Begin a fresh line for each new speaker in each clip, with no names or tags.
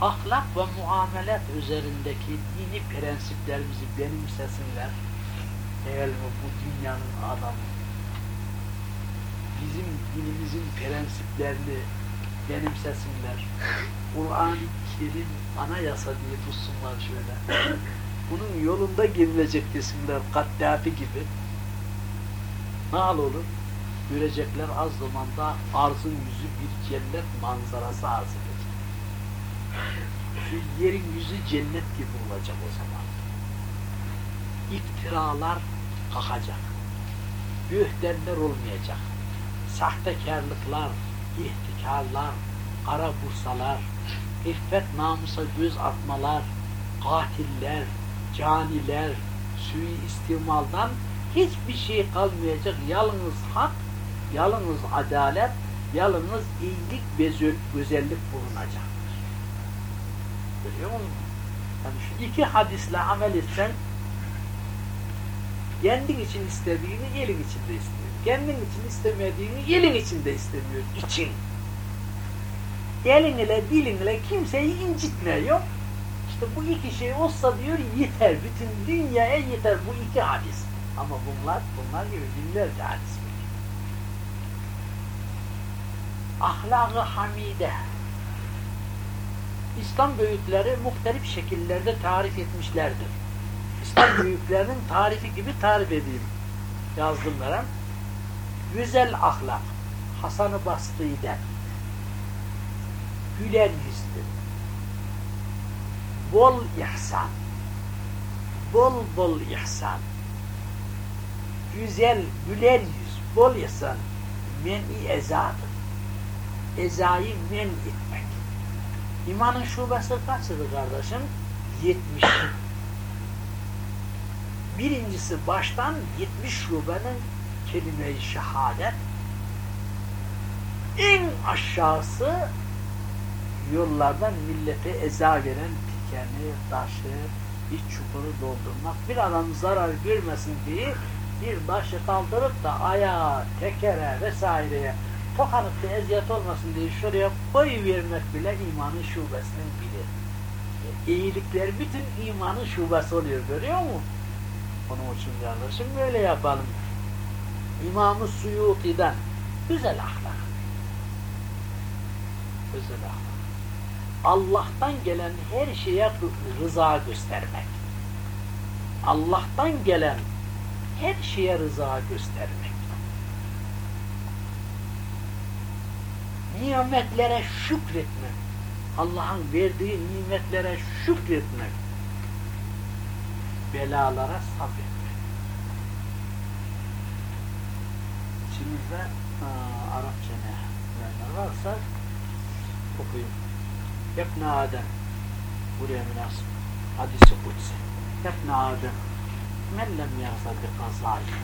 ahlak ve muamelat üzerindeki dini prensiplerimizi benimsesinler. Eğer bu dünyanın adamı bizim dinimizin prensiplerini benimsesinler. Kur'an-ı Kerim anayasa diye tutsunlar şöyle. Bunun yolunda girilecek desinler Kaddafi gibi. Ne hal olur? Görecekler az zamanda arzın yüzü bir cennet manzarası arz yerin yüzü cennet gibi olacak o zaman. İftiralar kalkacak. Bühtenler olmayacak. Sahtekarlıklar, ihtikarlar, kara bursalar, iffet namusa göz atmalar, katiller, caniler, sui istimaldan hiçbir şey kalmayacak. Yalnız hak, yalnız adalet, yalnız iyilik ve güzellik bulunacaktır. Görüyor? Yani şu iki hadisle amel etsen kendin için istediğini elin içinde istiyor. Kendin için istemediğini elin içinde istemiyor. İçin. Elin ile dilin ile kimseyi incitmiyor. İşte bu iki şey olsa diyor yeter. Bütün dünyaya yeter bu iki hadis. Ama bunlar, bunlar gibi binlerce hadis var. Ahlak-ı hamide. İslam büyükleri muhtelif şekillerde tarif etmişlerdir. İslam büyüklerinin tarifi gibi tarif edeyim. Yazdım veren. Güzel ahlak. Hasanı Bastı'yı Güler yüzlü. Bol ihsan. Bol bol ihsan. Güzel, güler yüz, bol ihsan. Men-i ezadır. Ezayı men etmek. İmanın şubesi kaçıdır kardeşim? 70. Birincisi baştan 70 şubenin kelime-i şehadet. En aşağısı yollardan millete eza veren dikeni, taşı, bir çukuru doldurmak. Bir adam zarar görmesin diye bir taşı kaldırıp da ayağa, tekere vesaireye tokanıp da eziyet olmasın diye şuraya koy vermek bile imanın şubesinin biri. İyilikler bütün imanın şubesi oluyor görüyor musun? Onun için kardeşim böyle yapalım. İmam-ı Suyuti'den güzel ahlak. Güzel ahlak. Allah'tan gelen her şeye rıza göstermek. Allah'tan gelen her şeye rıza göstermek. Nimetlere şükretmek. Allah'ın verdiği nimetlere şükretmek. Belalara sabretmek. İçimizde Arapça ne varsa okuyun. Yebne Adem buraya münasip hadisi kutsi Yebne Adem men lem yarza bi kazayı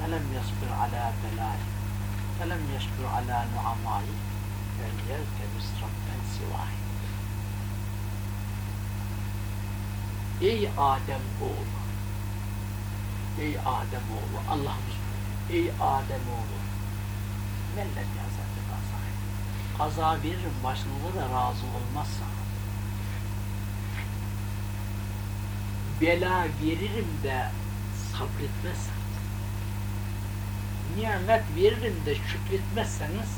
ve lem yasbir ala belâhi lem yeşbir ala nuamayı fel yeltemis rabben sivahi Ey Adem oğlu! Ey Adem oğlu! Allah'ımız Ey Adem oğlu! Yarza bi kazayı kaza veririm başınıza da razı olmazsa bela veririm de sabretmezseniz nimet veririm de şükretmezseniz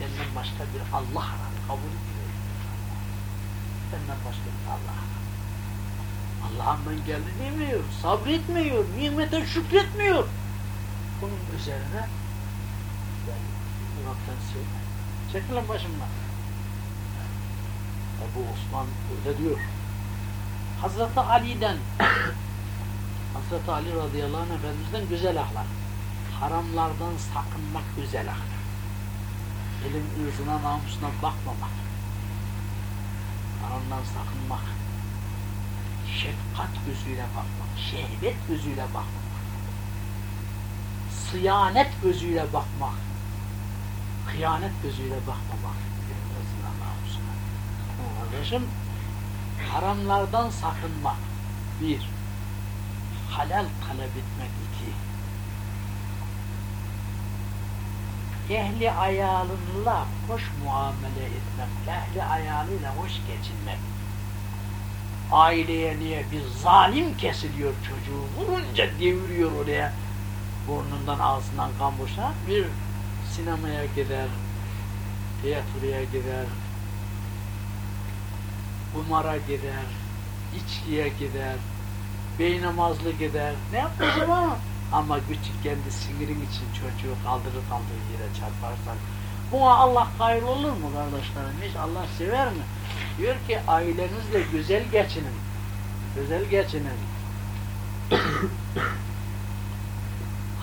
benden başka bir Allah arar kabul ediyor benden başka bir Allah arar Allah'ımdan geldi demiyor sabretmiyor nimete şükretmiyor bunun üzerine ben Murat'tan söyleyeyim Çekilin başımdan. Ebu Osman burada diyor. Hazreti Ali'den Hazreti Ali radıyallahu anh efendimizden güzel ahlak. Haramlardan sakınmak güzel ahlak. Elin ırzına namusuna bakmamak. Haramdan sakınmak. Şefkat gözüyle bakmak. Şehvet gözüyle bakmak. Sıyanet gözüyle bakmak hıyanet gözüyle bakmamak. Kardeşim, haramlardan sakınmak. Bir, halal talep etmek iki. Ehli ayalınla hoş muamele etmek, ehli ayalıyla hoş geçinmek. Aileye niye bir zalim kesiliyor çocuğu, vurunca deviriyor oraya, burnundan ağzından kan boşa, bir sinemaya gider, tiyatroya gider, kumara gider, içkiye gider, beynamazlı gider. Ne yapacağım ama? Ama küçükken de sinirin için çocuğu kaldırır kaldırır yere çarparsan. Buna Allah hayır olur mu kardeşlerim? Hiç Allah sever mi? Diyor ki ailenizle güzel geçinin. Güzel geçinin.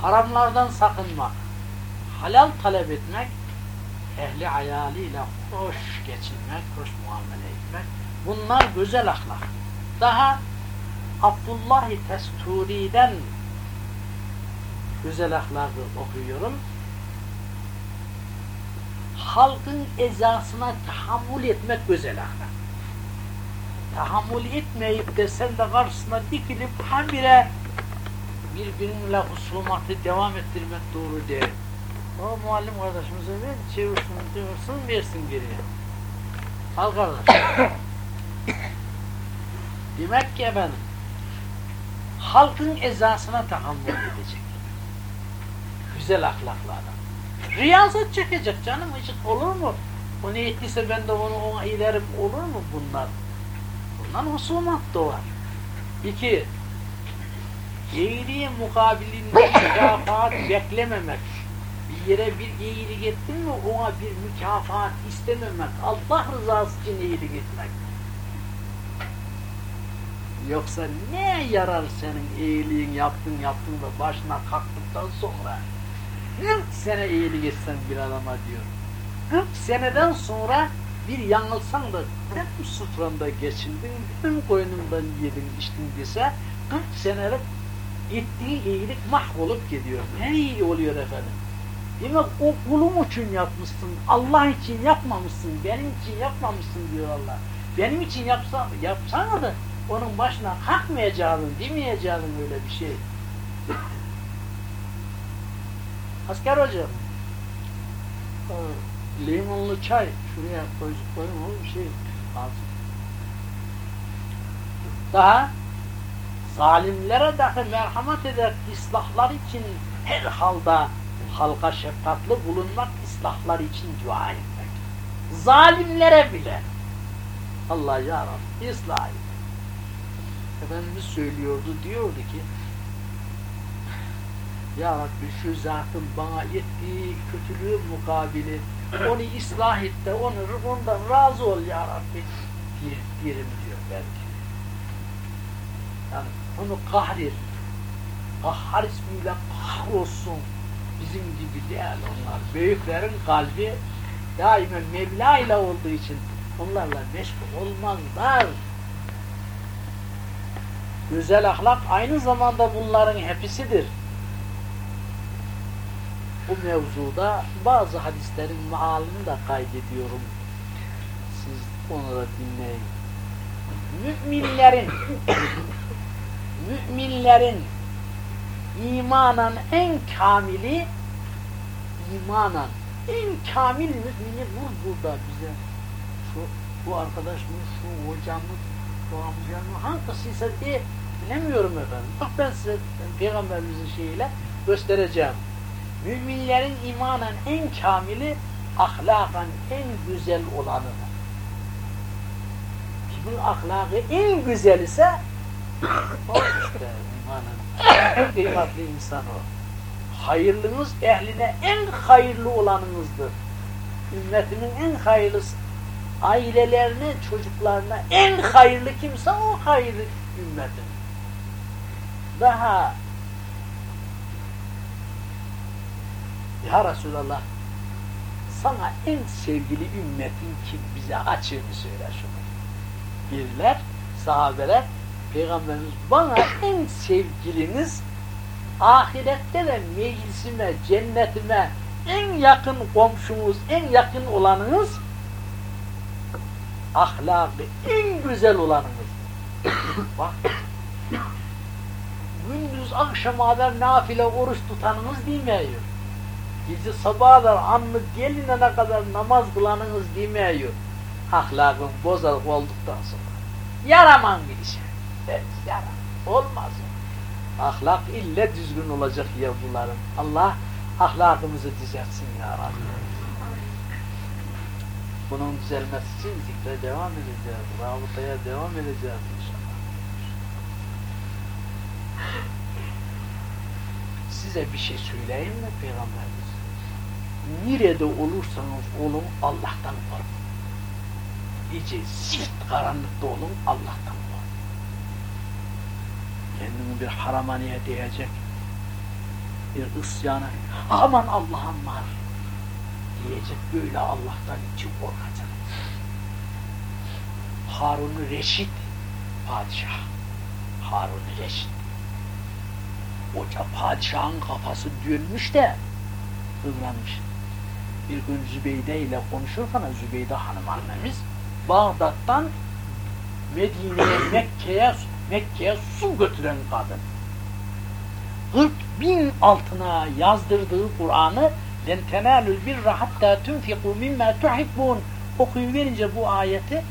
Haramlardan sakınmak. Halal talep etmek. Ehli ayaliyle hoş geçinmek, hoş muamele etmek. Bunlar güzel ahlak. Daha Abdullah Testuri'den güzel ahlakı okuyorum. Halkın ezasına tahammül etmek güzel ahlak. Tahammül etmeyip de sen de karşısına dikilip habire birbiriyle husumatı devam ettirmek doğru değil. O muallim kardeşimize ver, çevirsin, çevirsin, versin geriye. Al kardeş. Demek ki efendim, halkın ezasına tahammül edecek. Güzel ahlaklı adam. Riyazet çekecek canım, hiç olur mu? O ne ettiyse ben de onu ona ilerim, olur mu bunlar? Bundan husumat doğar. İki, iyiliğin mukabilinde mükafat beklememek. Bir yere bir iyilik ettin mi ona bir mükafat istememek. Allah rızası için iyilik etmek. Yoksa ne yarar senin iyiliğin yaptın yaptın da başına kalktıktan sonra 40 sene iyilik etsen bir adama diyor. 40 seneden sonra bir yanılsan da benim suframda geçindin, benim koynumdan yedin içtin dese 40 senelik ettiği iyilik mahvolup gidiyor. Ne iyi oluyor efendim? Demek o kulum için yapmışsın, Allah için yapmamışsın, benim için yapmamışsın diyor Allah. Benim için yapsan, yapsana da onun başına kalkmayacaksın, demeyeceksin öyle bir şey. Asker hocam, limonlu çay şuraya koy, koyun oğlum bir şey lazım. Daha zalimlere dahi merhamet eder, ıslahlar için her halda halka şefkatli bulunmak, ıslahlar için dua etmek. Zalimlere bile Allah ya Rabbi ıslah et. Efendimiz söylüyordu, diyordu ki Ya Rabbi şu zatın bana ettiği kötülüğün mukabili onu ıslah et de onu, ondan razı ol Ya Rabbi diye, diyelim diyor belki. Yani onu kahrir. Kahhar ismiyle kahrolsun. Bizim gibi değil onlar. Büyüklerin kalbi daima Mevla ile olduğu için onlarla meşgul olmazlar. Güzel ahlak aynı zamanda bunların hepsidir. Bu mevzuda bazı hadislerin mealini de kaydediyorum. Siz onu da dinleyin. Müminlerin müminlerin imanan en kamili imanan en kamil mümini bu burada bize şu bu arkadaş mı şu hocam mı şu amca mı hangisiyse diye bilemiyorum efendim. Bak ben size peygamberimizin şeyiyle göstereceğim. Müminlerin imanen en kamili ahlakan en güzel olanı. Kimin ahlakı en güzel ise o işte imanın en kıymetli insan o. Hayırlınız ehline en hayırlı olanınızdır. Ümmetimin en hayırlısı ailelerine, çocuklarına en hayırlı kimse o hayırlı ümmetin. Daha Ya Resulallah sana en sevgili ümmetin kim bize açığını söyle şunu. Birler, sahabeler, Peygamberimiz bana en sevgiliniz ahirette de meclisime, cennetime en yakın komşumuz, en yakın olanınız ahlakı en güzel olanınız. Bak gündüz akşam haber nafile oruç tutanınız demiyor. Gece sabahlar anlık gelinene kadar namaz kılanınız demiyor. Ahlakın bozuk olduktan sonra. Yaraman bir. Evet, yaram. Olmaz. Ahlak ille düzgün olacak yavrularım. Allah ahlakımızı düzeltsin ya Rabbi. Bunun düzelmesi için zikre devam edeceğiz. Rabıtaya devam edeceğiz inşallah. Size bir şey söyleyeyim mi Peygamberimiz? Nerede olursanız olun Allah'tan korkun. İyice zift karanlıkta olun Allah'tan korkun. Kendini bir haramaniye diyecek, bir isyana, aman Allah'ım var diyecek böyle Allah'tan için korkacak. Harun Reşit padişah. Harun Reşit. Hoca padişahın kafası dönmüş de hızlanmış Bir gün Zübeyde ile konuşurken Zübeyde hanım annemiz Bağdat'tan Medine'ye, Mekke'ye Mekke'ye su götüren kadın. 40 bin altına yazdırdığı Kur'an'ı لَنْ تَنَالُ الْبِرَّ حَتَّى تُنْفِقُوا مِمَّا تُحِبُّونَ Okuyuverince bu ayeti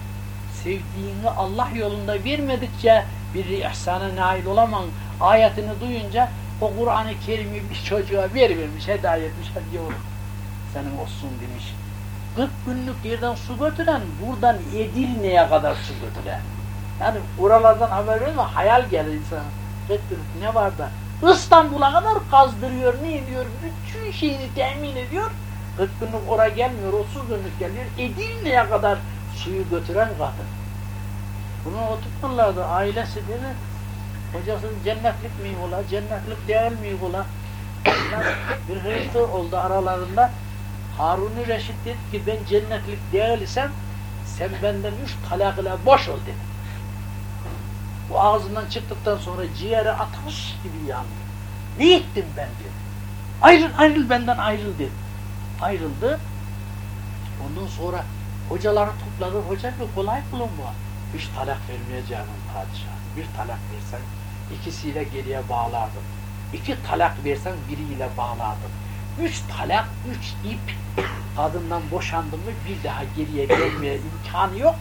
sevdiğini Allah yolunda vermedikçe bir ihsana nail olamam. Ayetini duyunca o Kur'an-ı Kerim'i bir çocuğa vermemiş, hediye etmiş, hadi oğlum senin olsun demiş. 40 günlük yerden su götüren, buradan Edirne'ye kadar su götüren. Yani buralardan haber verme, hayal gelir insana. 40 günlük ne var da? İstanbul'a kadar kazdırıyor, ne ediyor? Bütün şeyini temin ediyor. 40 günlük oraya gelmiyor, 30 günlük geliyor. Edirne'ye kadar suyu götüren kadın. Bunu oturtmalardı, ailesi mi? Hocası cennetlik mi ola, cennetlik değil mi ola? bir hırtı oldu aralarında. Harun-i Reşit dedi ki ben cennetlik değil isem sen benden üç talak ile boş ol dedi. Bu ağzından çıktıktan sonra ciğeri ateş gibi yandı. Ne ettim ben dedi. Ayrıl ayrıl benden ayrıl dedi. Ayrıldı. Ondan sonra hocaları topladı. Hoca bir kolay bulun bu. Üç talak vermeyeceğim padişah. Bir talak versen ikisiyle geriye bağlardım. İki talak versen biriyle bağlardım. Üç talak, üç ip kadından boşandım mı bir daha geriye gelmeye imkanı yok.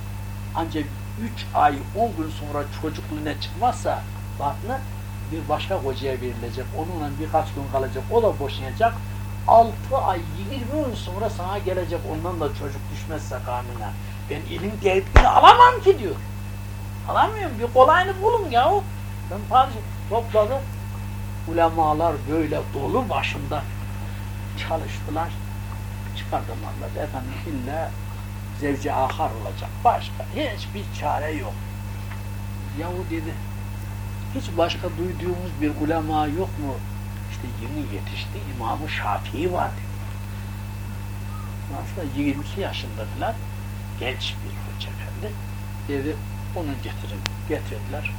Ancak üç ay, on gün sonra çocukluğuna çıkmazsa batını bir başka hocaya verilecek. Onunla birkaç gün kalacak. O da boşanacak. Altı ay, yirmi gün sonra sana gelecek. Ondan da çocuk düşmezse kanuna. Ben ilim tehditini alamam ki diyor. Alamıyorum. Bir kolayını bulun ya. Ben topladı. Ulemalar böyle dolu başında çalıştılar. Çıkardılarlar. Efendim illa zevci ahar olacak. Başka hiçbir çare yok. Yahu dedi hiç başka duyduğumuz bir ulema yok mu? İşte yeni yetişti İmam-ı Şafii var dedi. Aslında 22 yaşında falan genç bir hoca efendi. Dedi onu getirin. Getirdiler.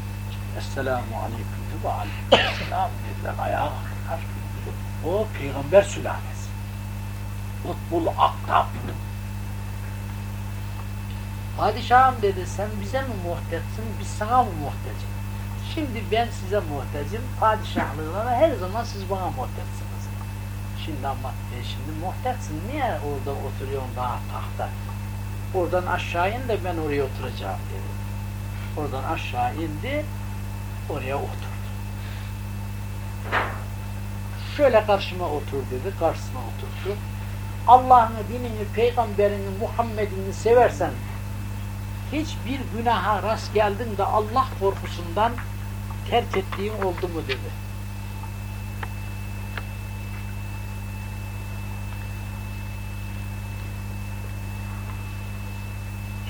Esselamu aleyküm ve aleykümselam dediler. Ayağa. O peygamber sülalesi. Kutbul Aktab. Padişahım dedi sen bize mi muhtaçsın biz sana mı muhtacım? Şimdi ben size muhtacım. Padişahlığına her zaman siz bana muhtaçsınız. Şimdi ama e şimdi muhtaçsın. Niye orada oturuyorsun daha tahta? Oradan aşağı in de ben oraya oturacağım dedi. Oradan aşağı indi. Oraya oturdu. Şöyle karşıma otur dedi. Karşısına oturdu. Allah'ını, dinini, peygamberini, Muhammed'ini seversen hiçbir günaha rast geldin de Allah korkusundan terk ettiğin oldu mu dedi.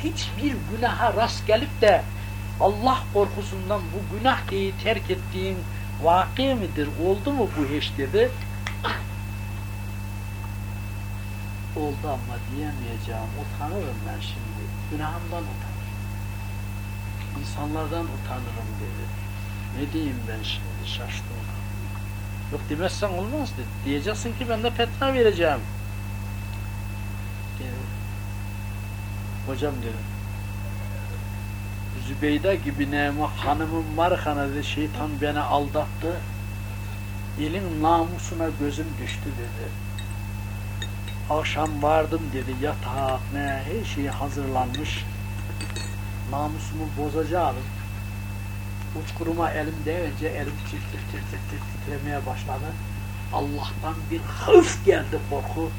Hiçbir günaha rast gelip de Allah korkusundan bu günah diye terk ettiğin vakı midir? Oldu mu bu hiç dedi. Oldu ama diyemeyeceğim. Utanırım ben şimdi. Günahımdan utanırım. İnsanlardan utanırım dedi. Ne diyeyim ben şimdi şaştım. Yok demezsen olmaz dedi. Diyeceksin ki ben de fetva vereceğim. Hocam dedim. Zübeyde gibi neyme hanımım var kanadı şeytan beni aldattı. Elin namusuna gözüm düştü dedi. Akşam vardım dedi yatak ne her şey hazırlanmış. Namusumu bozacağım. Uçkuruma elim değince elim tir tir tir tir tir titremeye başladı. Allah'tan bir hıf geldi korku.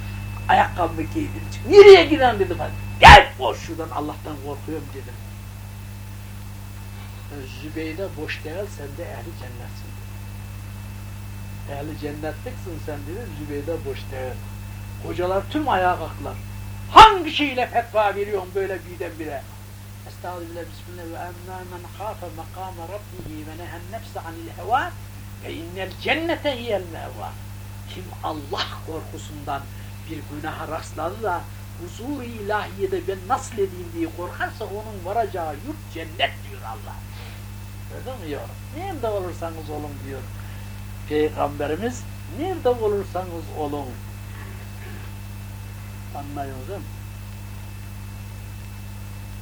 Ayakkabımı giydim. Nereye giden dedim ben. Gel boş şuradan Allah'tan korkuyorum dedim. Zübeyde boş değil sen de ehli cennetsin. Ehli cennetliksin sen dedi Zübeyde boş değil. Hocalar tüm ayağa kalktılar. Hangi şeyle fetva veriyorsun böyle birdenbire? Estağfirullah, bismillah ve emmâ men khâfe makâme rabbihi ve nehen nefse anil hevâ ve innel cennete hiyel mevâ. Kim Allah korkusundan bir günaha rastladı da huzur-u ilahiyede ben nasıl edeyim diye korkarsa onun varacağı yurt cennet diyor Allah. Öyle mi yorum? Nerede olursanız olun diyor. Peygamberimiz nerede olursanız olun. Anlıyoruz değil mi?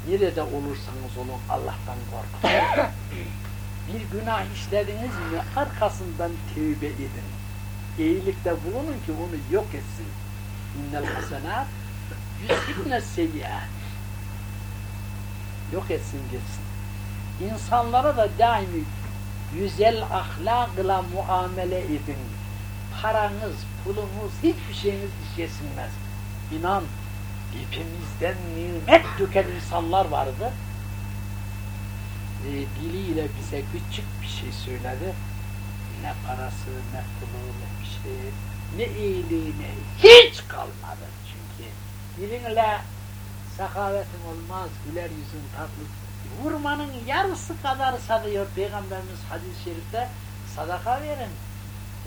Nerede olursanız olun Allah'tan korkun. bir günah işlediniz mi arkasından tevbe edin. İyilikte bulunun ki onu yok etsin. İnnel hasenat yüzhibne seyyiat. Yok etsin gitsin. İnsanlara da daimi güzel ahlakla muamele edin. Paranız, pulunuz, hiçbir şeyiniz işlesinmez. İnan, hepimizden nimet döken insanlar vardı. E, diliyle bize küçük bir şey söyledi. Ne parası, ne pulu, ne bir şey, ne iyiliği, ne hiç kalmadı çünkü. Dilinle sakavetin olmaz, güler yüzün tatlı. Vurmanın yarısı kadar sadıyor Peygamberimiz hadis-i şerifte sadaka verin.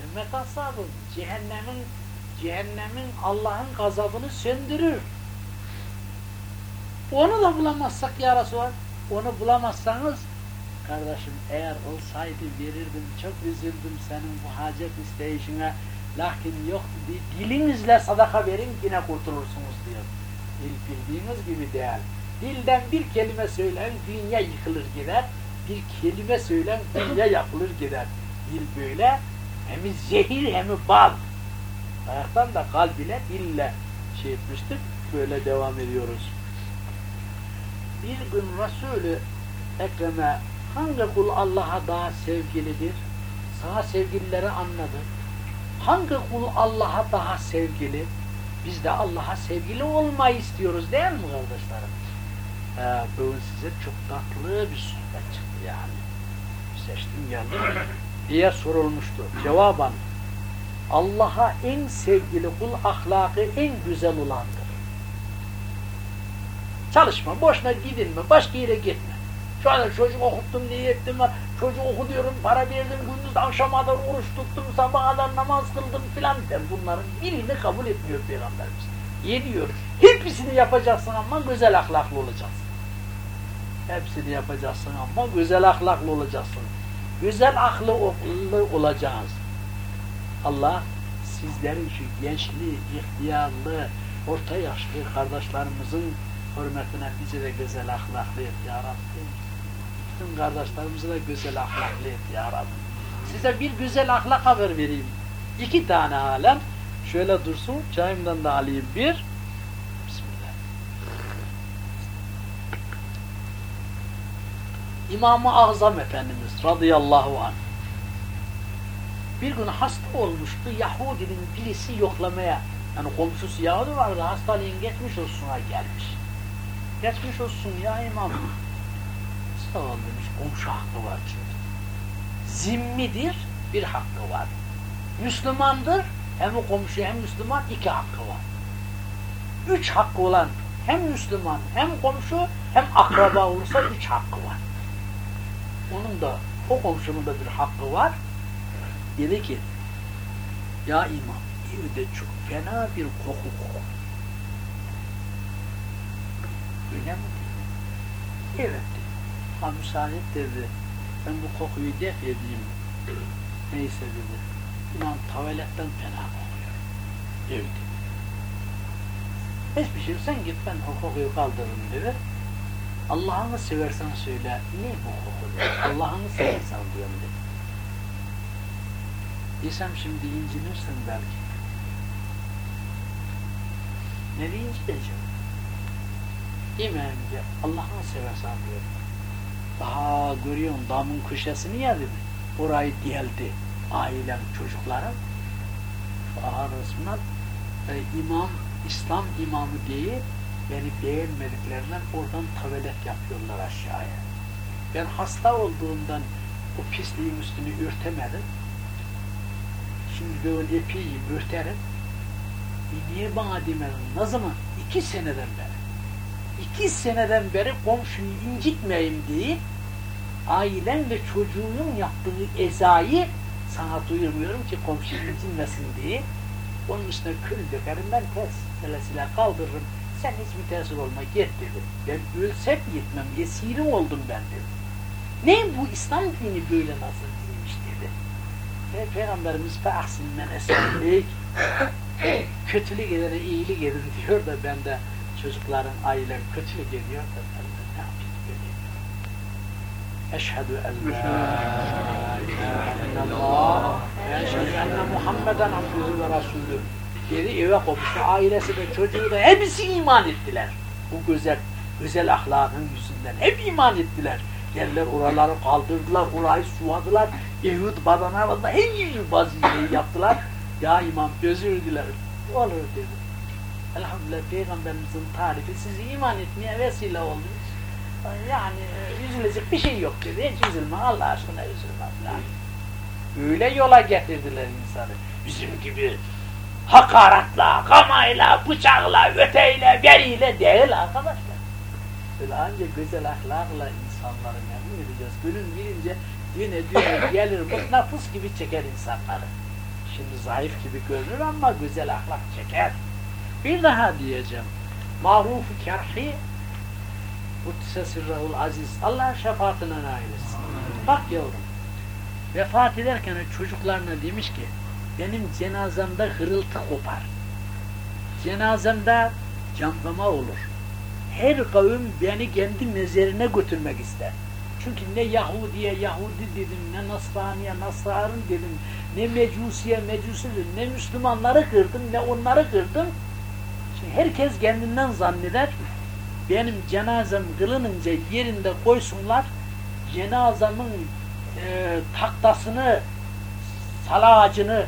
Ümmet ashabı cehennemin cehennemin Allah'ın gazabını söndürür. Onu da bulamazsak ya Resulallah, onu bulamazsanız kardeşim eğer olsaydı verirdim, çok üzüldüm senin bu hacet isteyişine, lakin yok dilinizle sadaka verin yine kurtulursunuz diyor. Bildiğiniz gibi değil. Dilden bir kelime söylen dünya yıkılır gider, bir kelime söylen dünya yapılır gider. Dil böyle hem zehir hem bal. Ayaktan da kalb ile dille şey etmiştik. Böyle devam ediyoruz. Bir gün Resulü Ekrem'e hangi kul Allah'a daha sevgilidir? Sana sevgilileri anladı. Hangi kul Allah'a daha sevgili? Biz de Allah'a sevgili olmayı istiyoruz değil mi kardeşlerim? Ee, bugün size çok tatlı bir sohbet çıktı yani. Seçtim geldim diye sorulmuştu. Cevaben Allah'a en sevgili kul ahlakı en güzel olandır. Çalışma, boşuna gidilme, başka yere gitme. Şu anda çocuk okuttum diye ettim, çocuk oku diyorum, para verdim, gündüz akşama kadar oruç tuttum, sabah kadar namaz kıldım filan. Ben bunların birini kabul etmiyor Peygamberimiz. Yediyor. Hepsini yapacaksın ama güzel ahlaklı olacaksın. Hepsini yapacaksın ama güzel ahlaklı olacaksın. Güzel ahlaklı olacağız. Allah sizlerin şu gençli, ihtiyarlı, orta yaşlı kardeşlerimizin hürmetine bize de güzel ahlaklı et ya. Bütün kardeşlerimize de güzel ahlaklı et ya. Size bir güzel ahlak haber vereyim. İki tane halen. Şöyle dursun, çayımdan da alayım bir. Bismillah. İmam-ı Azam Efendimiz radıyallahu anh bir gün hasta olmuştu. Yahudinin birisi yoklamaya yani komşusu Yahudi vardı. Hastalığın geçmiş olsun'a gelmiş. Geçmiş olsun ya imam. Ol demiş. Komşu hakkı var çünkü. Zimmidir. Bir hakkı var. Müslümandır. Hem komşu hem Müslüman iki hakkı var. Üç hakkı olan hem Müslüman hem komşu hem akraba olursa üç hakkı var. Onun da o komşunun da bir hakkı var dedi ki ya imam evde çok fena bir koku koku. Öyle mi? Evet dedi. Ha müsaade dedi. Ben bu kokuyu def edeyim. Neyse dedi. İmam tuvaletten fena kokuyor. Evde. Hiçbir şey sen git ben o kokuyu kaldırırım dedi. Allah'ını seversen söyle. Ne bu koku? Allah'ını seversen diyorum dedi. Desem şimdi incinirsin belki. Ne deyince diyeceğim. Demeyeyim ki Allah'ını seversen diyor. Daha görüyorsun damın köşesini yedi mi? Orayı deldi. Ailem, çocuklarım. Arasından e, imam, İslam imamı diye beni beğenmediklerinden oradan tavelet yapıyorlar aşağıya. Ben hasta olduğumdan o pisliğin üstünü örtemedim. Şimdi böyle epey örterim. E niye bana demedin? Ne zaman? İki seneden beri. İki seneden beri komşuyu incitmeyeyim diye ailen ve çocuğun yaptığı ezayı sana duyurmuyorum ki komşu incinmesin diye onun üstüne kül dökerim ben ters selesiyle kaldırırım sen hiç müteessir olma git dedim. Ben ölsem gitmem yesirim oldum ben dedim. Ne bu İslam dini böyle nasıl dinmiş dedi. Ve Peygamberimiz fe'ahsin men esenlik kötülük edene iyilik edin diyor da ben de çocukların ailem kötülük ediyor da ben de ne yapayım göreyim. Eşhedü en la ilahe illallah ve eşhedü enne Muhammeden abdühü ve rasulü dedi eve kopuştu. Ailesi de çocuğu da hepsi iman ettiler. Bu güzel güzel ahlakın yüzünden hep iman ettiler. Geldiler oraları kaldırdılar, orayı suvadılar. Yehud badana aldılar, her yeri vaziyeyi yaptılar. Ya imam özür dilerim. Olur dedi. Elhamdülillah Peygamberimizin tarifi sizi iman etmeye vesile oldunuz. Yani e, üzülecek bir şey yok dedi. Hiç üzülme Allah aşkına üzülme falan. Öyle yola getirdiler insanı. Bizim gibi hakaratla, kamayla, bıçakla, öteyle, veriyle değil arkadaşlar. Böyle ancak güzel ahlakla insanları memnun edeceğiz. Günün birince düğüne düğüne gelir mıknatıs gibi çeker insanları. Şimdi zayıf gibi görünür ama güzel ahlak çeker. Bir daha diyeceğim. Maruf-u kerhi Kuddise sirrahul aziz. Allah şefaatine nail etsin. Bak yavrum. Vefat ederken çocuklarına demiş ki benim cenazemde hırıltı kopar. Cenazemde canlama olur. Her kavim beni kendi mezarına götürmek ister. Çünkü ne Yahudiye Yahudi dedim, ne Nasraniye Nasrani dedim, ne Mecusiye Mecusi dedim, ne Müslümanları kırdım, ne onları kırdım. Şimdi herkes kendinden zanneder, benim cenazem kılınınca yerinde koysunlar, cenazemin e, taktasını, salacını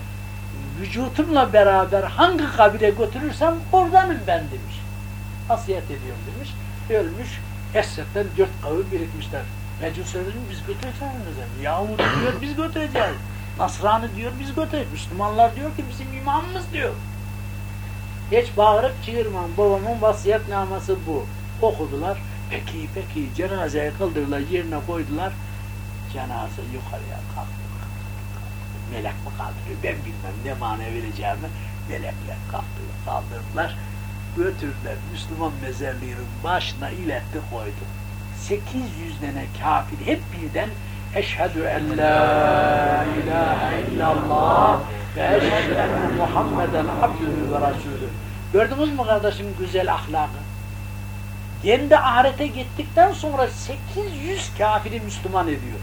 vücutumla beraber hangi kabire götürürsem oradanım ben demiş. Hasiyet ediyorum demiş. Ölmüş. Esset'ten dört kavim birikmişler. Mecusiler biz götüreceğiz. Yahudi diyor biz götüreceğiz. Nasrani diyor biz götüreceğiz. Müslümanlar diyor ki bizim imamımız diyor. Hiç bağırıp çığırmam. Babamın vasiyetnaması bu. Okudular. Peki peki cenazeye kıldırdılar yerine koydular. Cenaze yukarıya kalktı. Melek mi kaldırıyor ben bilmem ne mana vereceğimi. Melekler kalktı kaldırdılar. Götürdüler Müslüman mezarlığının başına iletti koydu. 800 tane kafir hep birden Eşhedü en la ilahe illallah ve eşhedü enne Muhammeden abdühü ve rasulü. Gördünüz mü kardeşim güzel ahlakı? Kendi ahirete gittikten sonra 800 kafiri Müslüman ediyor.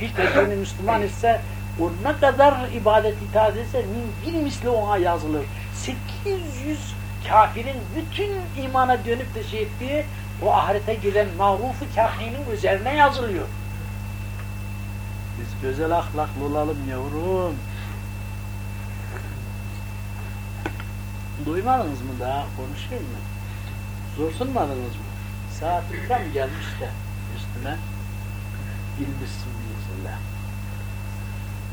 Bir tek Müslüman ise o ne kadar ibadet itaat etse bir misli ona yazılır. 800 kafirin bütün imana dönüp de şey ettiği o ahirete giden mağrufu kafinin üzerine yazılıyor. Biz güzel ahlaklı olalım yavrum. Duymadınız mı daha? Konuşayım mı? Zorsunmadınız mı? Saat tam gelmiş de üstüne. Bilmişsin biiznillah.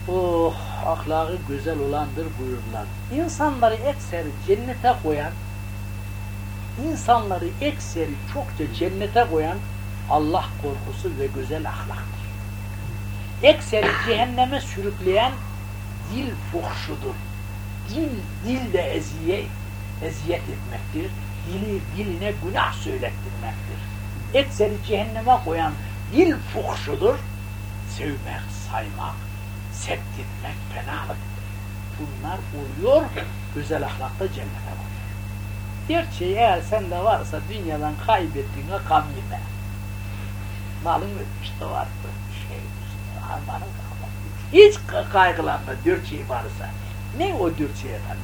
Oh, ahlakı güzel olandır buyurlar. İnsanları ekseri cennete koyan, insanları ekseri çokça cennete koyan Allah korkusu ve güzel ahlaktır. Ekseri cehenneme sürükleyen dil fuhşudur. Dil, dil de eziyet, eziyet etmektir. Dili diline günah söylettirmektir. Ekseri cehenneme koyan dil fuhşudur. Sevmek, saymak, septitmek, fenalık. Bunlar oluyor, güzel ahlakta cennete koyuyor. Gerçeği eğer sende varsa dünyadan kaybettiğine gam yeme. Malın ölmüş var bir şey. Armanın Hiç kaygılanma dört şey varsa. Ne o dört şey efendim?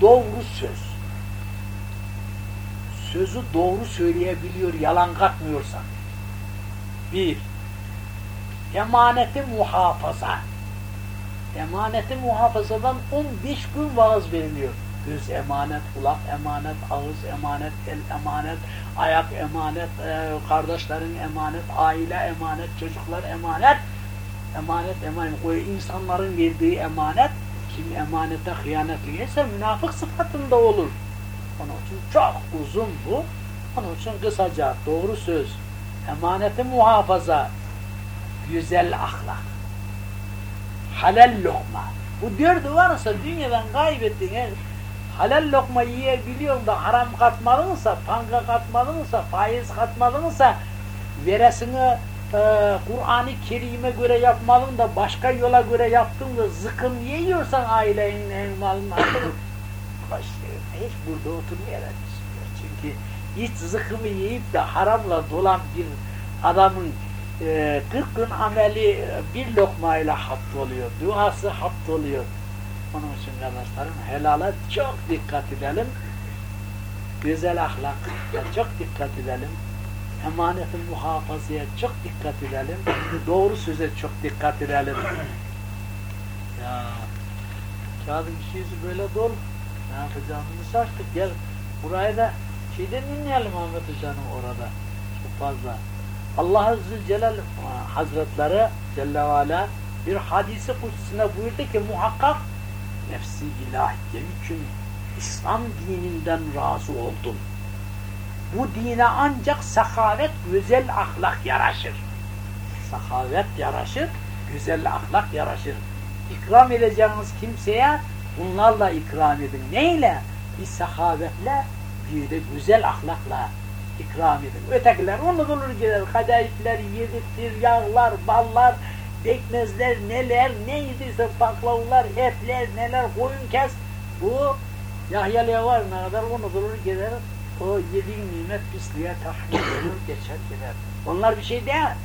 Doğru söz. sözü doğru söyleyebiliyor, yalan katmıyorsa. Bir, emaneti muhafaza. Emaneti muhafazadan 15 gün vaaz veriliyor. Göz emanet, kulak emanet, ağız emanet, el emanet, ayak emanet, e, kardeşlerin emanet, aile emanet, çocuklar emanet. Emanet, emanet. O insanların verdiği emanet, kim emanete hıyanetliyse münafık sıfatında olur. Onun için çok uzun bu. Onun için kısaca doğru söz, emaneti muhafaza, güzel ahlak, halal lokma. Bu dördü varsa dünyadan kaybettin. He. Halal lokma yiyebiliyorsun da haram katmadınsa, panga katmadınsa, faiz katmadınsa, veresini e, Kur'an-ı Kerim'e göre yapmalın da başka yola göre yaptın da zıkım yiyorsan ailenin malını hiç burada oturmayarak Çünkü hiç zıkımı yiyip de haramla dolan bir adamın e, 40 gün ameli bir lokmayla haptoluyor. Duası haptoluyor. Onun için kardeşlerim helala çok dikkat edelim. Güzel ahlak çok dikkat edelim. Emanetin muhafazaya çok dikkat edelim. Doğru söze çok dikkat edelim. ya kağıdın şeysi böyle dolu. Ne yapacağımızı şaştık. Gel buraya da şeyden dinleyelim Ahmet Hoca'nın orada. Çok fazla. Allah Zülcelal Hazretleri Celle ve Ala bir hadisi kutsuna buyurdu ki muhakkak nefsi ilahiye için İslam dininden razı oldum. Bu dine ancak sahavet, güzel ahlak yaraşır. Sahavet yaraşır, güzel ahlak yaraşır. İkram edeceğiniz kimseye bunlarla ikram edin. Neyle? Bir sahavetle, bir de güzel ahlakla ikram edin. Ötekiler unutulur gider. Kadayıflar, yediktir, yağlar, ballar, pekmezler, neler, neydiyse baklavalar, etler, neler, koyun kes. Bu Yahyalıya var ne kadar unutulur gider. O yediğin nimet pisliğe tahmin olur, geçer gider. Onlar bir şey değil.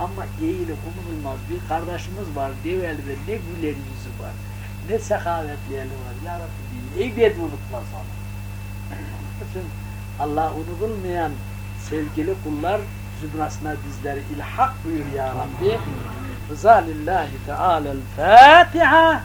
Ama eğilip unutulmaz bir kardeşimiz var, develde ne güler yüzü var, ne sekavetli eli var. Ya Rabbi, ebed unutmaz onu. Bütün Allah unutulmayan sevgili kullar zümrasına bizleri ilhak buyur ya Rabbi. Rıza lillahi teala'l Fatiha.